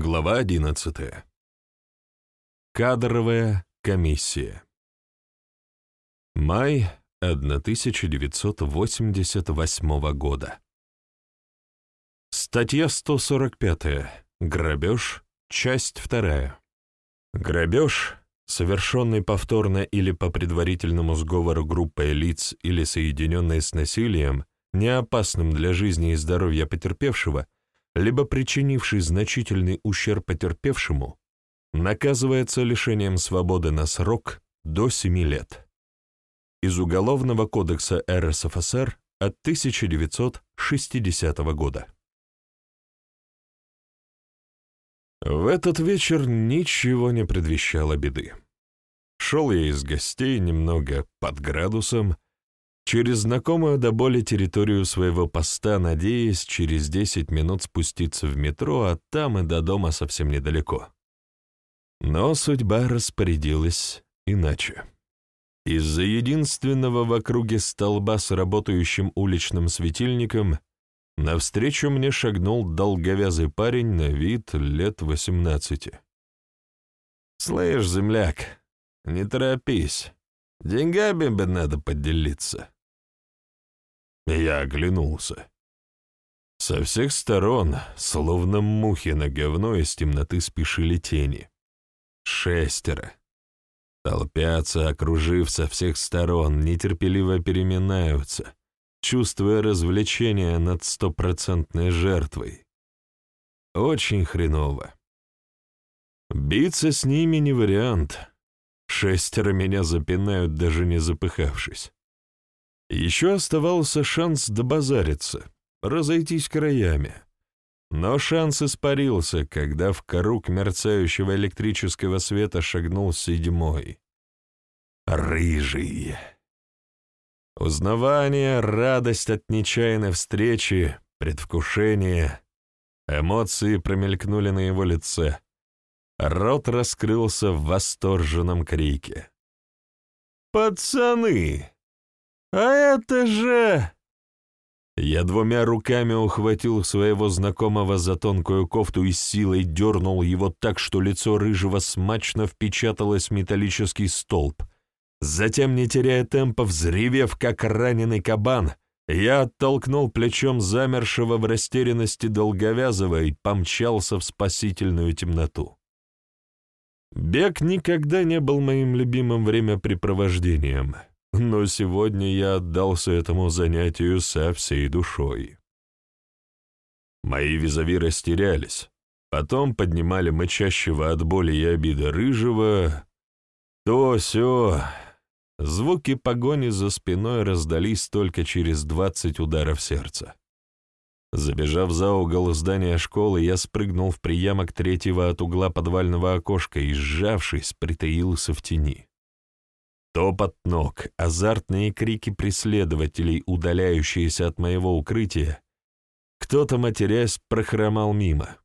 Глава 11. Кадровая комиссия. Май 1988 года. Статья 145. Грабеж. Часть 2. Грабеж, совершенный повторно или по предварительному сговору группой лиц или соединенный с насилием, не опасным для жизни и здоровья потерпевшего, либо причинивший значительный ущерб потерпевшему, наказывается лишением свободы на срок до 7 лет. Из Уголовного кодекса РСФСР от 1960 года. В этот вечер ничего не предвещало беды. Шел я из гостей немного под градусом, через знакомую до боли территорию своего поста, надеясь через десять минут спуститься в метро, а там и до дома совсем недалеко. Но судьба распорядилась иначе. Из-за единственного в округе столба с работающим уличным светильником навстречу мне шагнул долговязый парень на вид лет восемнадцати. «Слышь, земляк, не торопись, деньгами бы надо поделиться». Я оглянулся. Со всех сторон, словно мухи на говно, из темноты спешили тени. Шестеро. Толпятся, окружив со всех сторон, нетерпеливо переминаются, чувствуя развлечение над стопроцентной жертвой. Очень хреново. Биться с ними не вариант. Шестеро меня запинают, даже не запыхавшись. Еще оставался шанс добазариться, разойтись краями. Но шанс испарился, когда в круг мерцающего электрического света шагнул седьмой. Рыжий. Узнавание, радость от нечаянной встречи, предвкушение. Эмоции промелькнули на его лице. Рот раскрылся в восторженном крике. «Пацаны!» «А это же...» Я двумя руками ухватил своего знакомого за тонкую кофту и силой дернул его так, что лицо рыжего смачно впечаталось в металлический столб. Затем, не теряя темпа, взревев, как раненый кабан, я оттолкнул плечом замершего в растерянности долговязого и помчался в спасительную темноту. Бег никогда не был моим любимым времяпрепровождением — но сегодня я отдался этому занятию со всей душой. Мои визави растерялись, потом поднимали мычащего от боли и обиды рыжего, то-сё. Звуки погони за спиной раздались только через двадцать ударов сердца. Забежав за угол здания школы, я спрыгнул в приямок третьего от угла подвального окошка и, сжавшись, притаился в тени. Топот ног, азартные крики преследователей, удаляющиеся от моего укрытия. Кто-то, матерясь, прохромал мимо.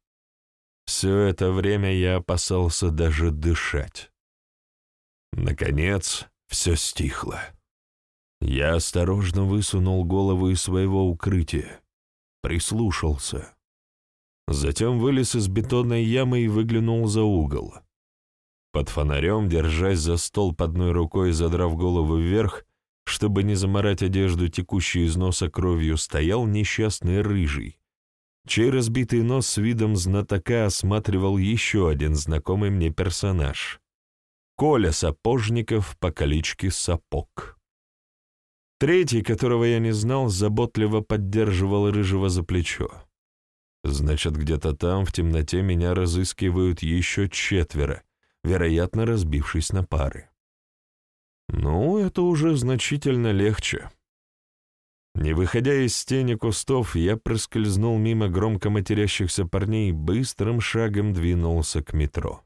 Все это время я опасался даже дышать. Наконец, все стихло. Я осторожно высунул голову из своего укрытия, прислушался. Затем вылез из бетонной ямы и выглянул за угол. Под фонарем, держась за стол одной рукой и задрав голову вверх, чтобы не заморать одежду, текущей из носа кровью, стоял несчастный рыжий, чей разбитый нос с видом знатока осматривал еще один знакомый мне персонаж — Коля Сапожников по кличке Сапог. Третий, которого я не знал, заботливо поддерживал рыжего за плечо. Значит, где-то там, в темноте, меня разыскивают еще четверо — вероятно, разбившись на пары. Ну, это уже значительно легче. Не выходя из тени кустов, я проскользнул мимо громко матерящихся парней и быстрым шагом двинулся к метро.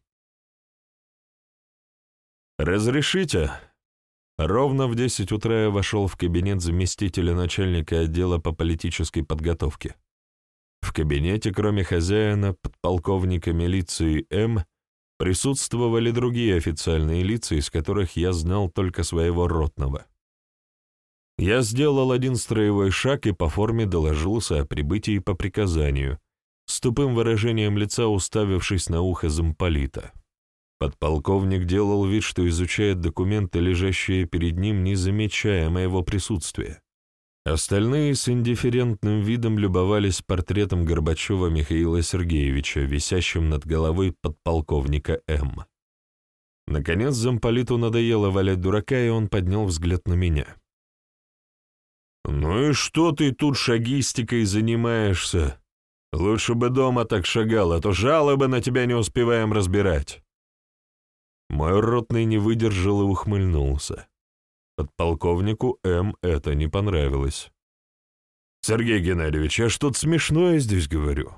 «Разрешите?» Ровно в десять утра я вошел в кабинет заместителя начальника отдела по политической подготовке. В кабинете, кроме хозяина, подполковника милиции М., присутствовали другие официальные лица, из которых я знал только своего ротного. Я сделал один строевой шаг и по форме доложился о прибытии по приказанию, с тупым выражением лица уставившись на ухо замполита. Подполковник делал вид, что изучает документы, лежащие перед ним, не замечая моего присутствия. Остальные с индифферентным видом любовались портретом Горбачева Михаила Сергеевича, висящим над головой подполковника М. Наконец замполиту надоело валять дурака, и он поднял взгляд на меня. «Ну и что ты тут шагистикой занимаешься? Лучше бы дома так шагал, а то жалобы на тебя не успеваем разбирать». Мой ротный не выдержал и ухмыльнулся. Подполковнику М. это не понравилось. «Сергей Геннадьевич, я что-то смешное здесь говорю».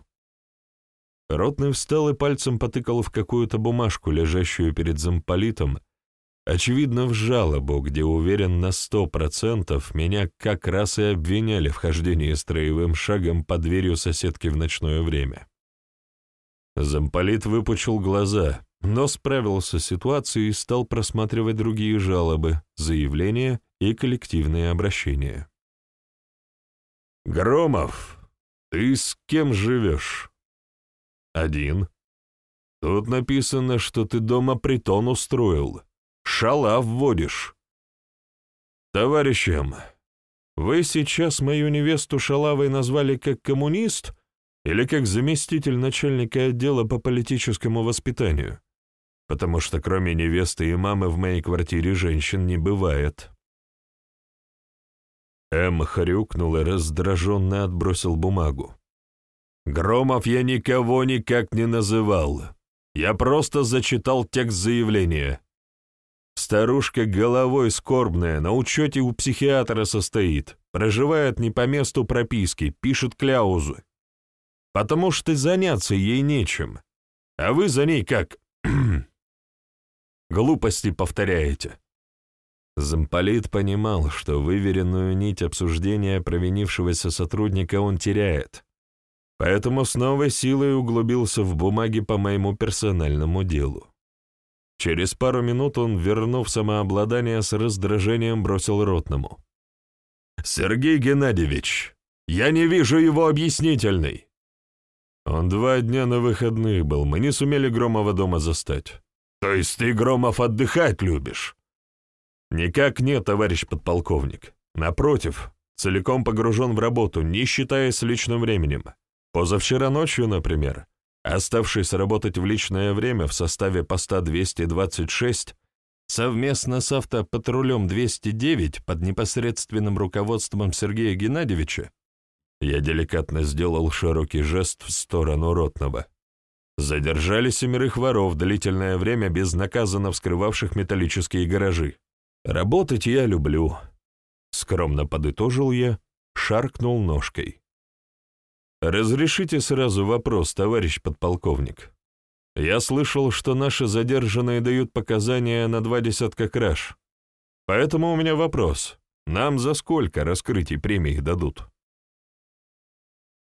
Ротный встал и пальцем потыкал в какую-то бумажку, лежащую перед замполитом, очевидно, в жалобу, где, уверен на сто процентов, меня как раз и обвиняли в хождении строевым шагом по дверью соседки в ночное время. Замполит выпучил глаза, но справился с ситуацией и стал просматривать другие жалобы, заявления и коллективные обращения. «Громов, ты с кем живешь?» «Один. Тут написано, что ты дома притон устроил. Шала вводишь». «Товарищам, вы сейчас мою невесту Шалавой назвали как коммунист или как заместитель начальника отдела по политическому воспитанию?» Потому что кроме невесты и мамы в моей квартире женщин не бывает. Эм хрюкнул и раздраженно отбросил бумагу. «Громов я никого никак не называл. Я просто зачитал текст заявления. Старушка головой скорбная, на учете у психиатра состоит, проживает не по месту прописки, пишет кляузы. Потому что заняться ей нечем. А вы за ней как? Глупости повторяете». Замполит понимал, что выверенную нить обсуждения провинившегося сотрудника он теряет, поэтому с новой силой углубился в бумаги по моему персональному делу. Через пару минут он, вернув самообладание, с раздражением бросил ротному. «Сергей Геннадьевич, я не вижу его объяснительной!» Он два дня на выходных был, мы не сумели Громова дома застать. «То есть ты, Громов, отдыхать любишь?» «Никак нет, товарищ подполковник. Напротив, целиком погружен в работу, не считаясь личным временем. Позавчера ночью, например, оставшись работать в личное время в составе поста 226, совместно с автопатрулем 209 под непосредственным руководством Сергея Геннадьевича, я деликатно сделал широкий жест в сторону Ротного. Задержали семерых воров длительное время безнаказанно вскрывавших металлические гаражи. Работать я люблю. Скромно подытожил я, шаркнул ножкой. «Разрешите сразу вопрос, товарищ подполковник. Я слышал, что наши задержанные дают показания на два десятка краж. Поэтому у меня вопрос. Нам за сколько раскрытий премий дадут?»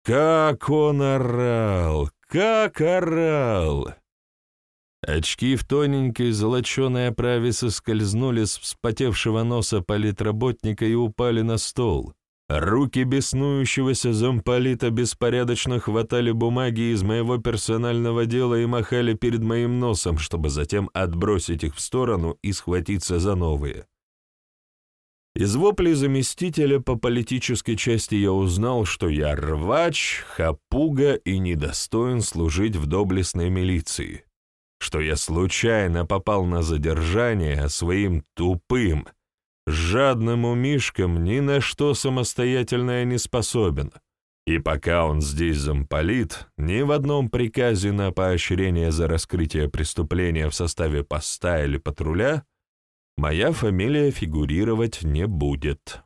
Как он орал! Как орал! Очки в тоненькой золоченой оправе соскользнули с вспотевшего носа политработника и упали на стол. Руки беснующегося замполита беспорядочно хватали бумаги из моего персонального дела и махали перед моим носом, чтобы затем отбросить их в сторону и схватиться за новые. Из воплей заместителя по политической части я узнал, что я рвач, хапуга и недостоин служить в доблестной милиции, что я случайно попал на задержание, а своим тупым, жадным умишкам ни на что самостоятельное не способен, и пока он здесь замполит, ни в одном приказе на поощрение за раскрытие преступления в составе поста или патруля моя фамилия фигурировать не будет.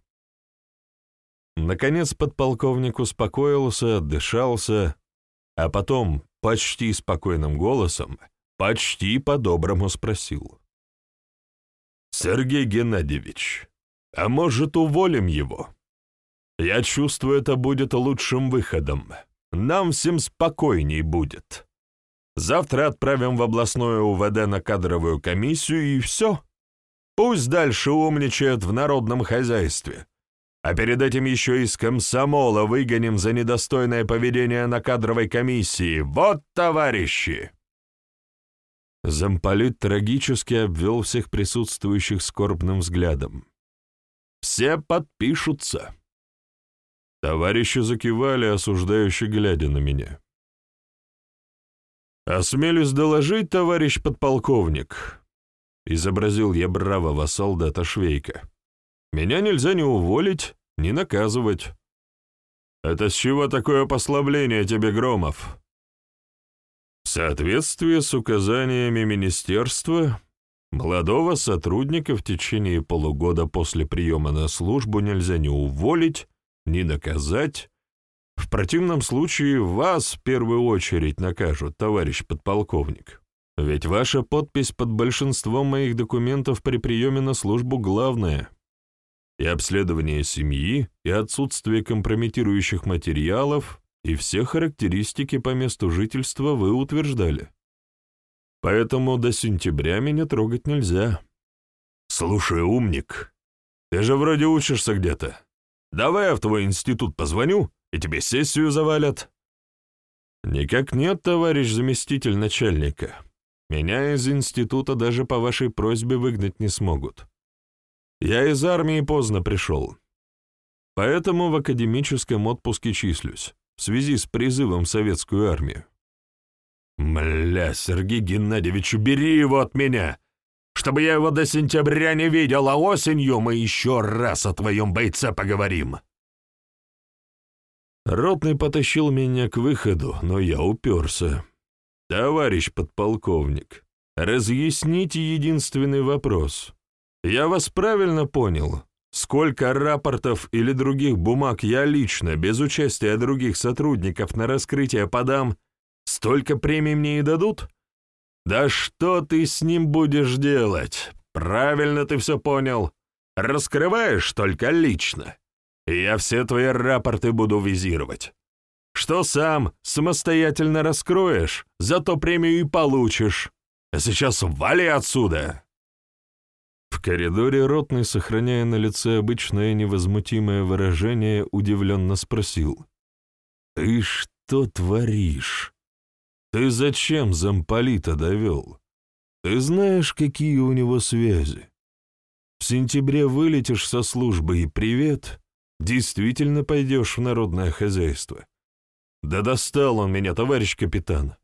Наконец подполковник успокоился, отдышался, а потом почти спокойным голосом, почти по-доброму спросил. «Сергей Геннадьевич, а может, уволим его? Я чувствую, это будет лучшим выходом. Нам всем спокойней будет. Завтра отправим в областное УВД на кадровую комиссию, и все». Пусть дальше умничает в народном хозяйстве. а перед этим еще из комсомола выгоним за недостойное поведение на кадровой комиссии. Вот, товарищи!» Замполит трагически обвел всех присутствующих скорбным взглядом. «Все подпишутся!» Товарищи закивали, осуждающе глядя на меня. «Осмелюсь доложить, товарищ подполковник», — изобразил я бравого солдата Швейка. «Меня нельзя ни уволить, ни наказывать». «Это с чего такое послабление тебе, Громов?» В соответствии с указаниями министерства, молодого сотрудника в течение полугода после приема на службу нельзя ни уволить, ни наказать, в противном случае вас в первую очередь накажут, товарищ подполковник. Ведь ваша подпись под большинством моих документов при приеме на службу главная. И обследование семьи, и отсутствие компрометирующих материалов, и все характеристики по месту жительства вы утверждали. Поэтому до сентября меня трогать нельзя. Слушай, умник, ты же вроде учишься где-то. Давай я в твой институт позвоню и тебе сессию завалят». «Никак нет, товарищ заместитель начальника. Меня из института даже по вашей просьбе выгнать не смогут. Я из армии поздно пришел, поэтому в академическом отпуске числюсь, в связи с призывом в советскую армию». «Мля, Сергей Геннадьевич, убери его от меня!» чтобы я его до сентября не видел, а осенью мы еще раз о твоем бойце поговорим. Ротный потащил меня к выходу, но я уперся. «Товарищ подполковник, разъясните единственный вопрос. Я вас правильно понял? Сколько рапортов или других бумаг я лично, без участия других сотрудников, на раскрытие подам, столько премий мне и дадут? Да что ты с ним будешь делать? Правильно ты все понял. Раскрываешь только лично я все твои рапорты буду визировать. Что сам самостоятельно раскроешь, зато премию и получишь. А сейчас вали отсюда!» В коридоре ротный, сохраняя на лице обычное невозмутимое выражение, удивленно спросил. «Ты что творишь? Ты зачем замполита довел? Ты знаешь, какие у него связи? В сентябре вылетишь со службы и привет, действительно пойдешь в народное хозяйство. Да достал он меня, товарищ капитан.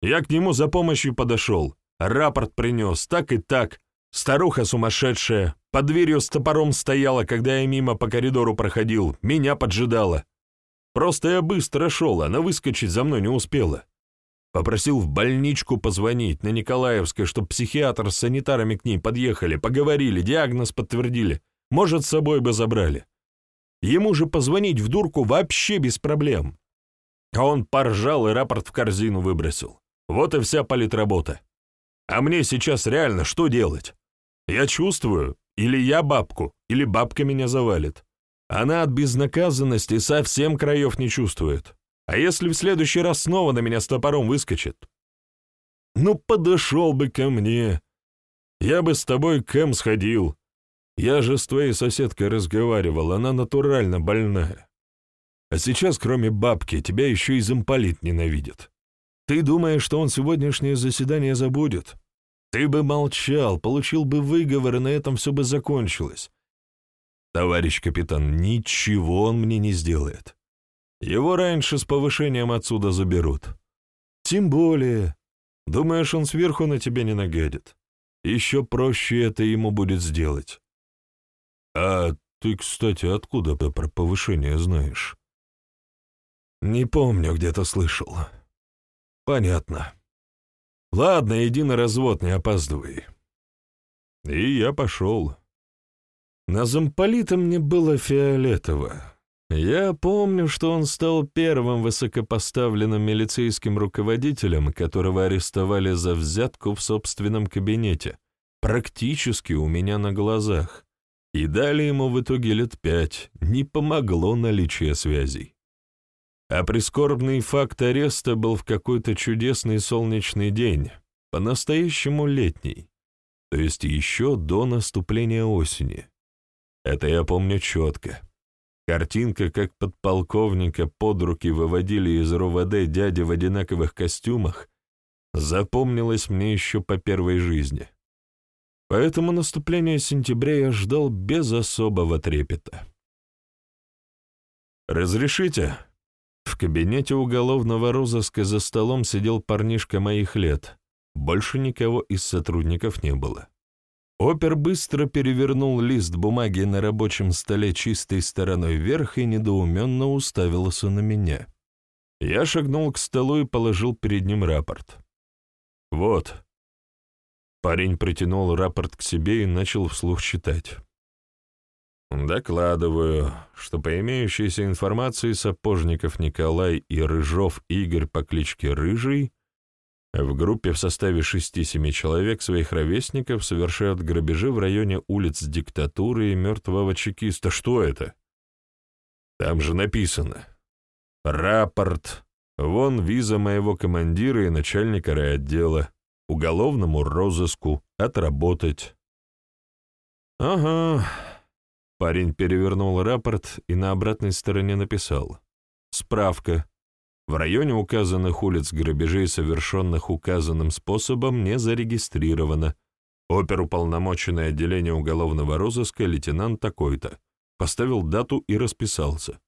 Я к нему за помощью подошел, рапорт принес, так и так. Старуха сумасшедшая, под дверью с топором стояла, когда я мимо по коридору проходил, меня поджидала. Просто я быстро шел, она выскочить за мной не успела. Попросил в больничку позвонить на Николаевской, чтоб психиатр с санитарами к ней подъехали, поговорили, диагноз подтвердили. Может, с собой бы забрали. Ему же позвонить в дурку вообще без проблем. А он поржал и рапорт в корзину выбросил. Вот и вся политработа. А мне сейчас реально что делать? Я чувствую, или я бабку, или бабка меня завалит. Она от безнаказанности совсем краев не чувствует. А если в следующий раз снова на меня с топором выскочит? Ну, подошел бы ко мне. Я бы с тобой к Эм сходил, я же с твоей соседкой разговаривал, она натурально больная. А сейчас, кроме бабки, тебя еще и замполит ненавидит. Ты думаешь, что он сегодняшнее заседание забудет? Ты бы молчал, получил бы выговор, и на этом все бы закончилось. Товарищ капитан, ничего он мне не сделает. Его раньше с повышением отсюда заберут. Тем более, думаешь, он сверху на тебя не нагадит? Еще проще это ему будет сделать. «А ты, кстати, откуда про повышение знаешь?» «Не помню, где-то слышал». «Понятно. Ладно, иди на развод, не опаздывай». И я пошел. На замполита мне было фиолетово. Я помню, что он стал первым высокопоставленным милицейским руководителем, которого арестовали за взятку в собственном кабинете, практически у меня на глазах. И дали ему в итоге лет пять, не помогло наличие связей. А прискорбный факт ареста был в какой-то чудесный солнечный день, по-настоящему летний, то есть еще до наступления осени. Это я помню четко. Картинка, как подполковника под руки выводили из РОВД дяди в одинаковых костюмах, запомнилась мне еще по первой жизни. Поэтому наступление сентября я ждал без особого трепета. «Разрешите?» Кабинете уголовного розыска за столом сидел парнишка моих лет. Больше никого из сотрудников не было. Опер быстро перевернул лист бумаги на рабочем столе чистой стороной вверх и недоуменно уставился на меня. Я шагнул к столу и положил перед ним рапорт. «Вот». Парень притянул рапорт к себе и начал вслух читать. Докладываю, что по имеющейся информации Сапожников Николай и Рыжов Игорь по кличке Рыжий в группе в составе 6-7 человек своих ровесников совершают грабежи в районе улиц Диктатуры и Мертвого Чекиста. Что это? Там же написано. Рапорт. Вон виза моего командира и начальника райотдела. Уголовному розыску. Отработать. Ага. Парень перевернул рапорт и на обратной стороне написал. Справка. В районе указанных улиц грабежей, совершенных указанным способом, не зарегистрировано. Оперуполномоченное отделение уголовного розыска лейтенант такой-то. Поставил дату и расписался.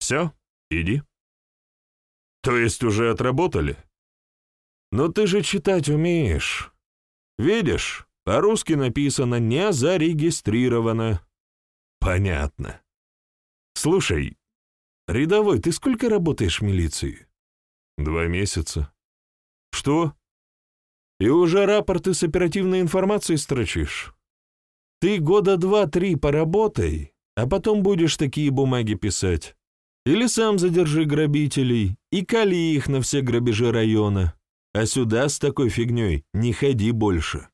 «Все, иди». «То есть уже отработали?» «Но ты же читать умеешь. Видишь, по-русски написано «не зарегистрировано». Понятно. Слушай, рядовой, ты сколько работаешь в милиции? Два месяца. Что? И уже рапорты с оперативной информацией строчишь? Ты года два-три поработай, а потом будешь такие бумаги писать. Или сам задержи грабителей и кали их на все грабежи района. А сюда с такой фигней не ходи больше.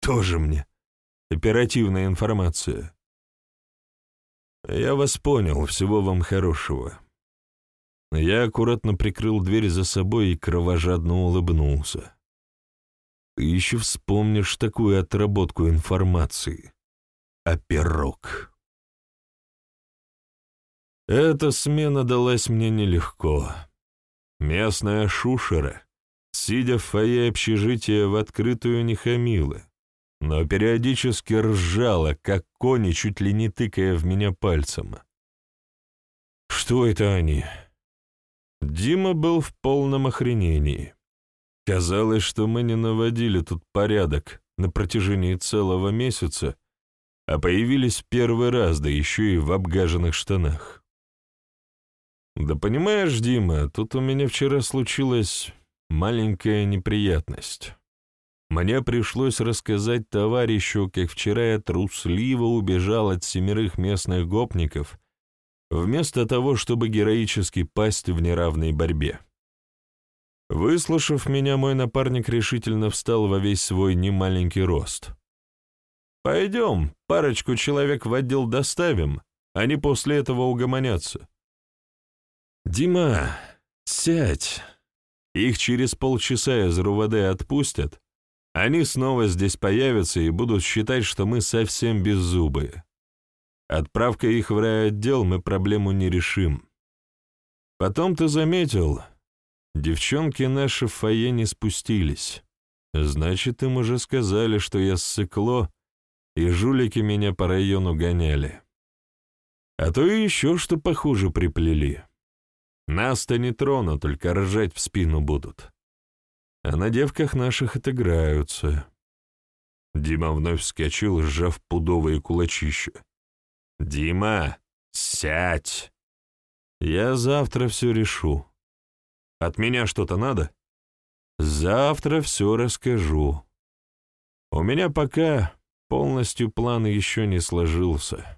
Тоже мне. Оперативная информация. «Я вас понял, всего вам хорошего». Я аккуратно прикрыл дверь за собой и кровожадно улыбнулся. «Ты еще вспомнишь такую отработку информации. А пирог...» Эта смена далась мне нелегко. Местная шушера, сидя в фойе общежития, в открытую не хамила но периодически ржала, как кони, чуть ли не тыкая в меня пальцем. Что это они? Дима был в полном охренении. Казалось, что мы не наводили тут порядок на протяжении целого месяца, а появились первый раз, да еще и в обгаженных штанах. Да понимаешь, Дима, тут у меня вчера случилась маленькая неприятность. Мне пришлось рассказать товарищу, как вчера я трусливо убежал от семерых местных гопников, вместо того, чтобы героически пасть в неравной борьбе. Выслушав меня, мой напарник решительно встал во весь свой немаленький рост. «Пойдем, парочку человек в отдел доставим, они после этого угомонятся». «Дима, сядь. Их через полчаса из РУВД отпустят, они снова здесь появятся и будут считать, что мы совсем беззубые. Отправка их в райотдел мы проблему не решим. Потом ты заметил, девчонки наши в фойе не спустились. Значит, им уже сказали, что я ссыкло, и жулики меня по району гоняли. А то и еще что похуже приплели. Нас-то не трону, только ржать в спину будут а на девках наших отыграются. Дима вновь вскочил, сжав пудовые кулачища. «Дима, сядь! Я завтра все решу. От меня что-то надо? Завтра все расскажу. У меня пока полностью план еще не сложился».